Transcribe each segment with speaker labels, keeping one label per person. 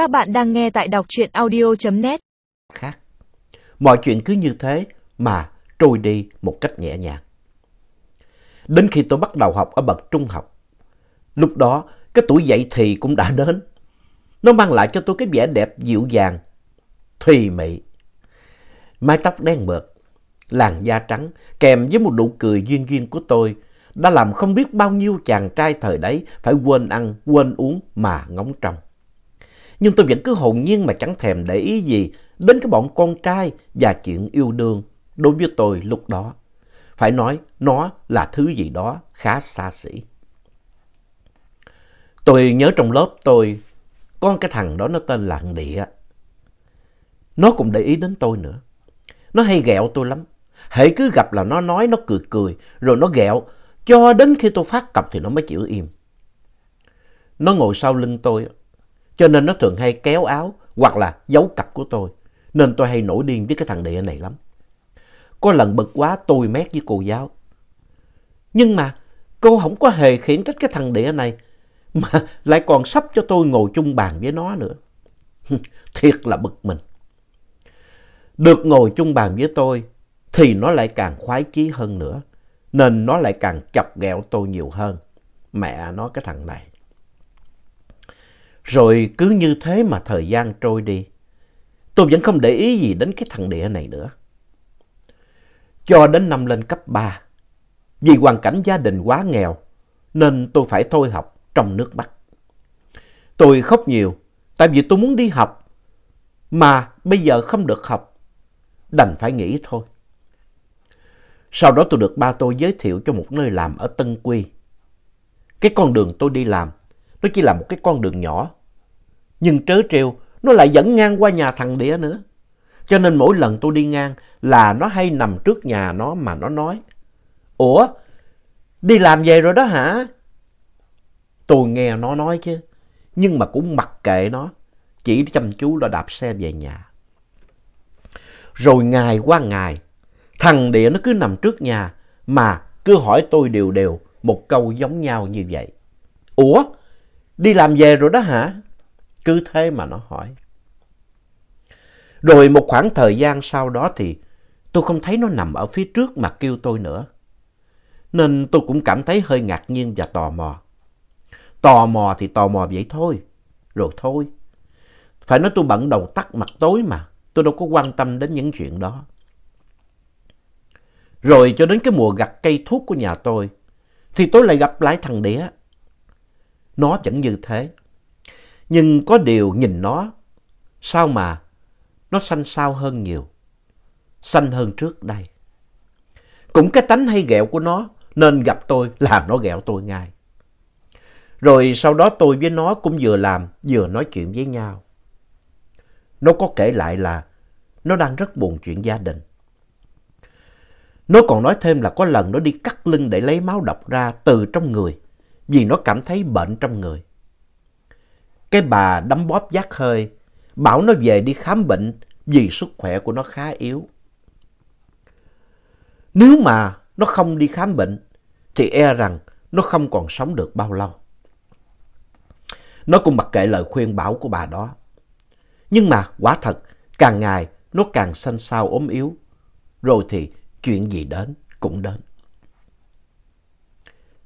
Speaker 1: Các bạn đang nghe tại đọc truyện audio.net.
Speaker 2: Khác. Mọi chuyện cứ như thế mà trôi đi một cách nhẹ nhàng. Đến khi tôi bắt đầu học ở bậc trung học, lúc đó cái tuổi dậy thì cũng đã đến. Nó mang lại cho tôi cái vẻ đẹp dịu dàng, thùy mị. Mái tóc đen mượt, làn da trắng kèm với một nụ cười duyên duyên của tôi đã làm không biết bao nhiêu chàng trai thời đấy phải quên ăn, quên uống mà ngóng trông. Nhưng tôi vẫn cứ hồn nhiên mà chẳng thèm để ý gì đến cái bọn con trai và chuyện yêu đương đối với tôi lúc đó. Phải nói nó là thứ gì đó khá xa xỉ. Tôi nhớ trong lớp tôi, con cái thằng đó nó tên là Địa. Nó cũng để ý đến tôi nữa. Nó hay ghẹo tôi lắm. Hễ cứ gặp là nó nói, nó cười cười, rồi nó ghẹo, cho đến khi tôi phát cặp thì nó mới chịu im. Nó ngồi sau lưng tôi, cho nên nó thường hay kéo áo hoặc là giấu cặp của tôi. Nên tôi hay nổi điên với cái thằng địa này lắm. Có lần bực quá tôi mét với cô giáo. Nhưng mà cô không có hề khiển trách cái thằng địa này, mà lại còn sắp cho tôi ngồi chung bàn với nó nữa. Thiệt là bực mình. Được ngồi chung bàn với tôi thì nó lại càng khoái chí hơn nữa. Nên nó lại càng chọc ghẹo tôi nhiều hơn. Mẹ nó, cái thằng này. Rồi cứ như thế mà thời gian trôi đi. Tôi vẫn không để ý gì đến cái thằng địa này nữa. Cho đến năm lên cấp 3. Vì hoàn cảnh gia đình quá nghèo nên tôi phải thôi học trong nước mắt. Tôi khóc nhiều tại vì tôi muốn đi học mà bây giờ không được học. Đành phải nghỉ thôi. Sau đó tôi được ba tôi giới thiệu cho một nơi làm ở Tân Quy. Cái con đường tôi đi làm, nó chỉ là một cái con đường nhỏ. Nhưng trớ trêu, nó lại dẫn ngang qua nhà thằng Đĩa nữa. Cho nên mỗi lần tôi đi ngang là nó hay nằm trước nhà nó mà nó nói. Ủa, đi làm về rồi đó hả? Tôi nghe nó nói chứ, nhưng mà cũng mặc kệ nó, chỉ chăm chú là đạp xe về nhà. Rồi ngày qua ngày, thằng Địa nó cứ nằm trước nhà mà cứ hỏi tôi đều đều một câu giống nhau như vậy. Ủa, đi làm về rồi đó hả? Cứ thế mà nó hỏi. Rồi một khoảng thời gian sau đó thì tôi không thấy nó nằm ở phía trước mà kêu tôi nữa. Nên tôi cũng cảm thấy hơi ngạc nhiên và tò mò. Tò mò thì tò mò vậy thôi. Rồi thôi. Phải nói tôi bận đầu tắt mặt tối mà. Tôi đâu có quan tâm đến những chuyện đó. Rồi cho đến cái mùa gặt cây thuốc của nhà tôi. Thì tôi lại gặp lại thằng đĩa. Nó vẫn như thế. Nhưng có điều nhìn nó. Sao mà nó xanh xao hơn nhiều. Xanh hơn trước đây. Cũng cái tánh hay ghẹo của nó. Nên gặp tôi là nó ghẹo tôi ngay. Rồi sau đó tôi với nó cũng vừa làm, vừa nói chuyện với nhau. Nó có kể lại là nó đang rất buồn chuyện gia đình. Nó còn nói thêm là có lần nó đi cắt lưng để lấy máu độc ra từ trong người vì nó cảm thấy bệnh trong người. Cái bà đấm bóp giác hơi, bảo nó về đi khám bệnh vì sức khỏe của nó khá yếu. Nếu mà nó không đi khám bệnh thì e rằng nó không còn sống được bao lâu. Nó cũng mặc kệ lời khuyên bảo của bà đó. Nhưng mà quả thật, càng ngày nó càng xanh xao ốm yếu. Rồi thì chuyện gì đến cũng đến.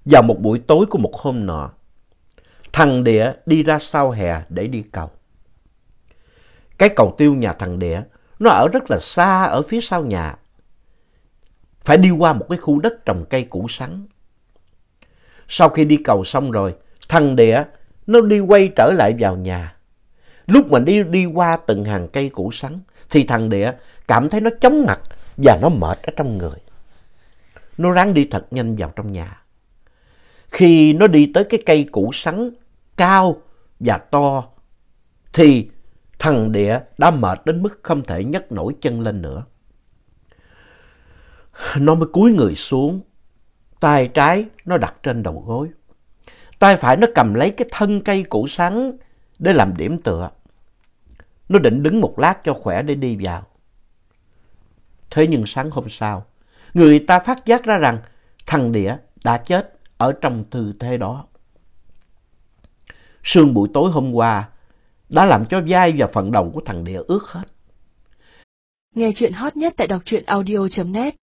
Speaker 2: Vào một buổi tối của một hôm nọ, thằng Địa đi ra sau hè để đi cầu. Cái cầu tiêu nhà thằng Địa nó ở rất là xa ở phía sau nhà. Phải đi qua một cái khu đất trồng cây củ sắn. Sau khi đi cầu xong rồi, thằng Địa nó đi quay trở lại vào nhà. Lúc mà đi đi qua từng hàng cây củ sắn thì thằng Địa cảm thấy nó chóng mặt và nó mệt ở trong người. Nó ráng đi thật nhanh vào trong nhà. Khi nó đi tới cái cây củ sắn cao và to thì thằng Địa đã mệt đến mức không thể nhấc nổi chân lên nữa. Nó mới cúi người xuống, tay trái nó đặt trên đầu gối. Tay phải nó cầm lấy cái thân cây củ sắn để làm điểm tựa. Nó định đứng một lát cho khỏe để đi vào. Thế nhưng sáng hôm sau, người ta phát giác ra rằng thằng Địa đã chết ở trong tư thế đó. Sương buổi tối hôm qua đã làm cho vai và phần đầu của thằng Địa ướt hết.
Speaker 1: Nghe chuyện hot nhất tại đọc truyện audio.net